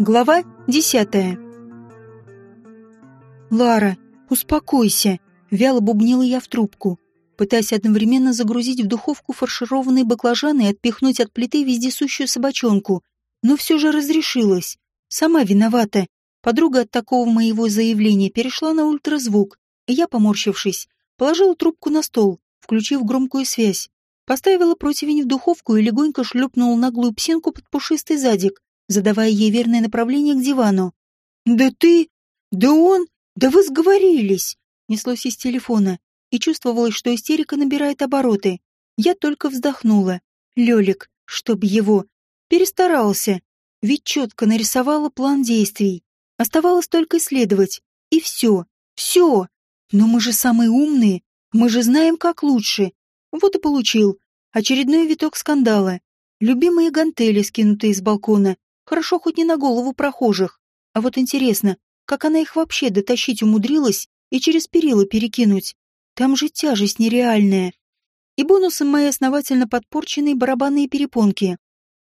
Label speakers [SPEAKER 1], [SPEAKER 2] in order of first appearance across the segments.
[SPEAKER 1] Глава десятая «Лара, успокойся!» — вяло бубнила я в трубку, пытаясь одновременно загрузить в духовку фаршированные баклажаны и отпихнуть от плиты вездесущую собачонку. Но все же разрешилась. Сама виновата. Подруга от такого моего заявления перешла на ультразвук, и я, поморщившись, положила трубку на стол, включив громкую связь. Поставила противень в духовку и легонько шлепнула наглую псинку под пушистый задик, задавая ей верное направление к дивану. «Да ты... Да он... Да вы сговорились!» Неслось из телефона, и чувствовалось, что истерика набирает обороты. Я только вздохнула. Лёлик, чтоб его... Перестарался. Ведь четко нарисовала план действий. Оставалось только исследовать. И все. Все. Но мы же самые умные. Мы же знаем, как лучше. Вот и получил. Очередной виток скандала. Любимые гантели, скинутые с балкона. Хорошо хоть не на голову прохожих. А вот интересно, как она их вообще дотащить умудрилась и через перила перекинуть? Там же тяжесть нереальная. И бонусом мои основательно подпорченные барабанные перепонки.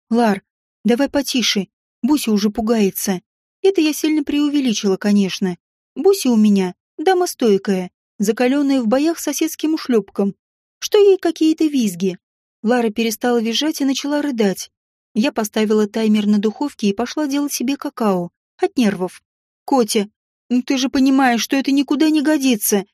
[SPEAKER 1] Лар, давай потише. Буся уже пугается. Это я сильно преувеличила, конечно. Буся у меня дама стойкая, закаленная в боях соседским ушлепком. Что ей какие-то визги. Лара перестала визжать и начала рыдать. Я поставила таймер на духовке и пошла делать себе какао. От нервов. Котя, ну ты же понимаешь, что это никуда не годится.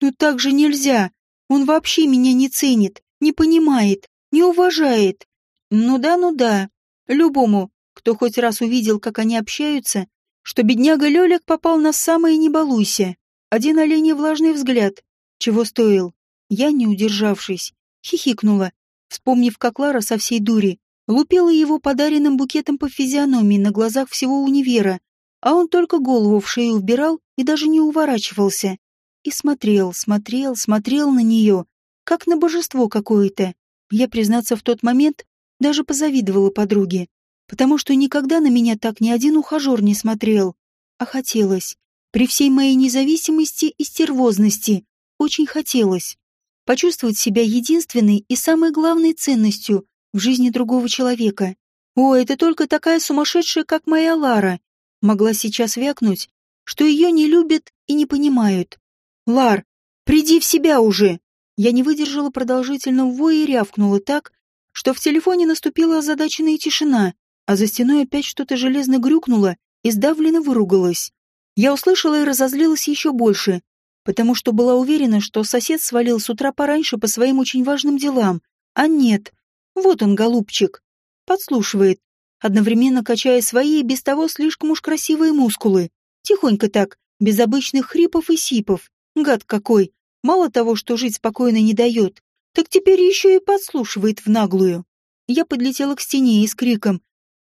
[SPEAKER 1] Ну так же нельзя. Он вообще меня не ценит, не понимает, не уважает. Ну да, ну да. Любому, кто хоть раз увидел, как они общаются, что бедняга Лёлик попал на самое «не балуйся». Один оленей влажный взгляд. Чего стоил? Я, не удержавшись, хихикнула, вспомнив, как Лара со всей дури лупила его подаренным букетом по физиономии на глазах всего универа, а он только голову в шею вбирал и даже не уворачивался. И смотрел, смотрел, смотрел на нее, как на божество какое-то. Я, признаться, в тот момент даже позавидовала подруге, потому что никогда на меня так ни один ухажер не смотрел. А хотелось. При всей моей независимости и стервозности очень хотелось почувствовать себя единственной и самой главной ценностью в жизни другого человека. О, это только такая сумасшедшая, как моя Лара, могла сейчас вякнуть, что ее не любят и не понимают. «Лар, приди в себя уже!» Я не выдержала продолжительного воя и рявкнула так, что в телефоне наступила озадаченная тишина, а за стеной опять что-то железно грюкнуло и сдавленно выругалось. Я услышала и разозлилась еще больше, потому что была уверена, что сосед свалил с утра пораньше по своим очень важным делам, а нет. Вот он, голубчик. Подслушивает, одновременно качая свои и без того слишком уж красивые мускулы. Тихонько так, без обычных хрипов и сипов. Гад какой. Мало того, что жить спокойно не дает, так теперь еще и подслушивает в наглую. Я подлетела к стене и с криком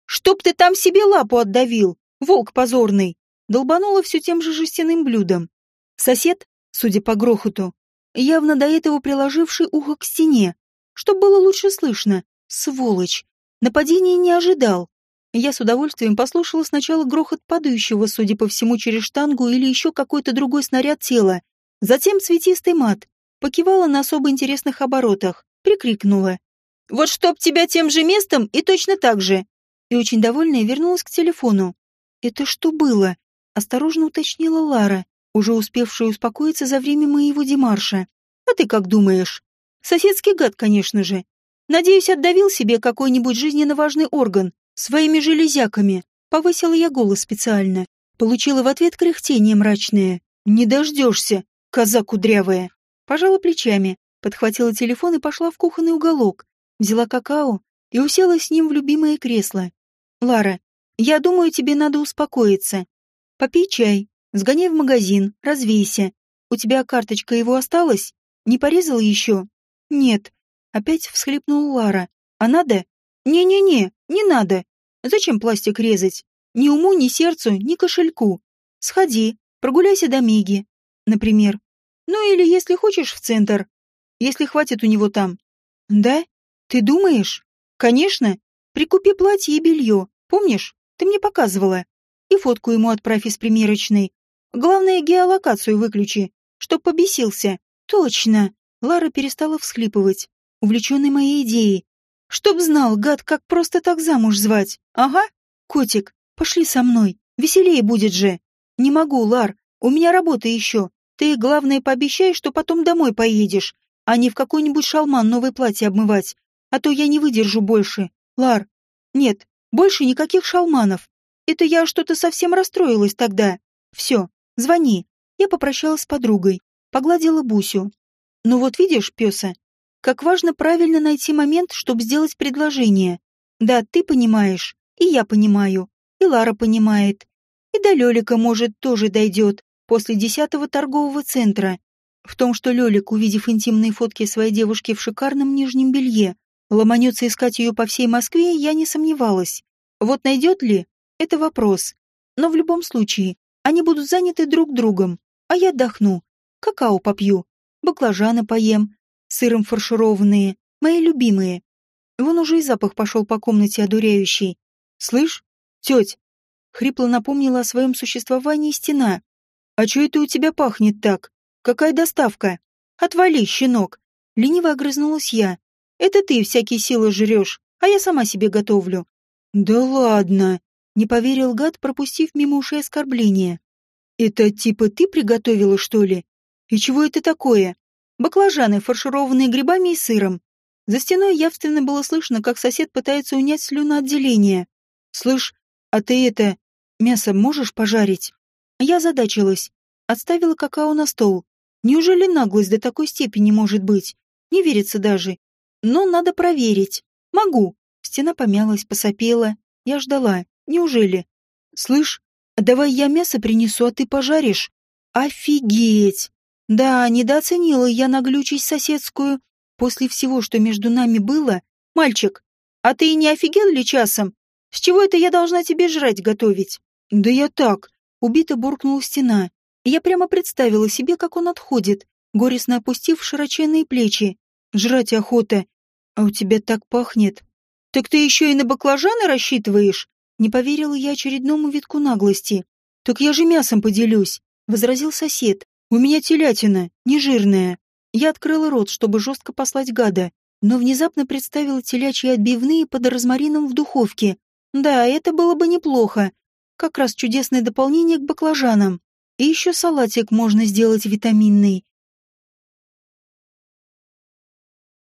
[SPEAKER 1] «Чтоб ты там себе лапу отдавил, волк позорный!» долбанула все тем же жестяным блюдом. Сосед, судя по грохоту, явно до этого приложивший ухо к стене, чтоб было лучше слышно. Сволочь! Нападения не ожидал. Я с удовольствием послушала сначала грохот падающего, судя по всему, через штангу или еще какой-то другой снаряд тела. Затем цветистый мат. Покивала на особо интересных оборотах. Прикрикнула. «Вот чтоб тебя тем же местом и точно так же!» И очень довольная вернулась к телефону. «Это что было?» Осторожно уточнила Лара, уже успевшая успокоиться за время моего демарша. «А ты как думаешь?» «Соседский гад, конечно же. Надеюсь, отдавил себе какой-нибудь жизненно важный орган своими железяками. Повысила я голос специально. Получила в ответ кряхтение мрачное. «Не дождешься, коза кудрявая!» Пожала плечами, подхватила телефон и пошла в кухонный уголок. Взяла какао и уселась с ним в любимое кресло. «Лара, я думаю, тебе надо успокоиться. Попей чай, сгоняй в магазин, развейся. У тебя карточка его осталась? Не порезал еще?» «Нет», Опять всхлипнула Лара. «А надо?» «Не-не-не, не надо. Зачем пластик резать? Ни уму, ни сердцу, ни кошельку. Сходи, прогуляйся до Миги, например. Ну или, если хочешь, в центр. Если хватит у него там». «Да? Ты думаешь?» «Конечно. Прикупи платье и белье. Помнишь? Ты мне показывала. И фотку ему отправь из примерочной. Главное, геолокацию выключи, чтоб побесился. Точно. Лара перестала всхлипывать увлеченный моей идеей. Чтоб знал, гад, как просто так замуж звать. Ага. Котик, пошли со мной. Веселее будет же. Не могу, Лар. У меня работа еще. Ты, главное, пообещай, что потом домой поедешь, а не в какой-нибудь шалман новое платье обмывать. А то я не выдержу больше. Лар. Нет, больше никаких шалманов. Это я что-то совсем расстроилась тогда. Все, звони. Я попрощалась с подругой, погладила Бусю. Ну вот видишь, пёса, как важно правильно найти момент, чтобы сделать предложение. Да, ты понимаешь, и я понимаю, и Лара понимает. И до Лёлика, может, тоже дойдет после десятого торгового центра. В том, что Лёлик, увидев интимные фотки своей девушки в шикарном нижнем белье, ломанется искать ее по всей Москве, я не сомневалась. Вот найдет ли, это вопрос. Но в любом случае, они будут заняты друг другом, а я отдохну. Какао попью, баклажаны поем, сыром фаршированные, мои любимые. Вон уже и запах пошел по комнате одуряющий. Слышь, теть, хрипло напомнила о своем существовании стена. А что это у тебя пахнет так? Какая доставка? Отвали, щенок. Лениво огрызнулась я. Это ты всякие силы жрешь, а я сама себе готовлю. Да ладно, не поверил гад, пропустив мимо ушей оскорбление. Это типа ты приготовила, что ли? И чего это такое? Баклажаны, фаршированные грибами и сыром. За стеной явственно было слышно, как сосед пытается унять слюноотделение. «Слышь, а ты это... мясо можешь пожарить?» Я задачилась. Отставила какао на стол. Неужели наглость до такой степени может быть? Не верится даже. Но надо проверить. Могу. Стена помялась, посопела. Я ждала. Неужели? Слышь, давай я мясо принесу, а ты пожаришь. Офигеть! Да, недооценила я наглючесть соседскую. После всего, что между нами было... Мальчик, а ты не офигел ли часом? С чего это я должна тебе жрать готовить? Да я так. Убито буркнула стена. Я прямо представила себе, как он отходит, горестно опустив широченные плечи. Жрать охота. А у тебя так пахнет. Так ты еще и на баклажаны рассчитываешь? Не поверила я очередному витку наглости. Так я же мясом поделюсь, возразил сосед. У меня телятина, не жирная. Я открыла рот, чтобы жестко послать гада, но внезапно представила телячьи отбивные под розмарином в духовке. Да, это было бы неплохо. Как раз чудесное дополнение к баклажанам. И еще салатик можно сделать витаминный.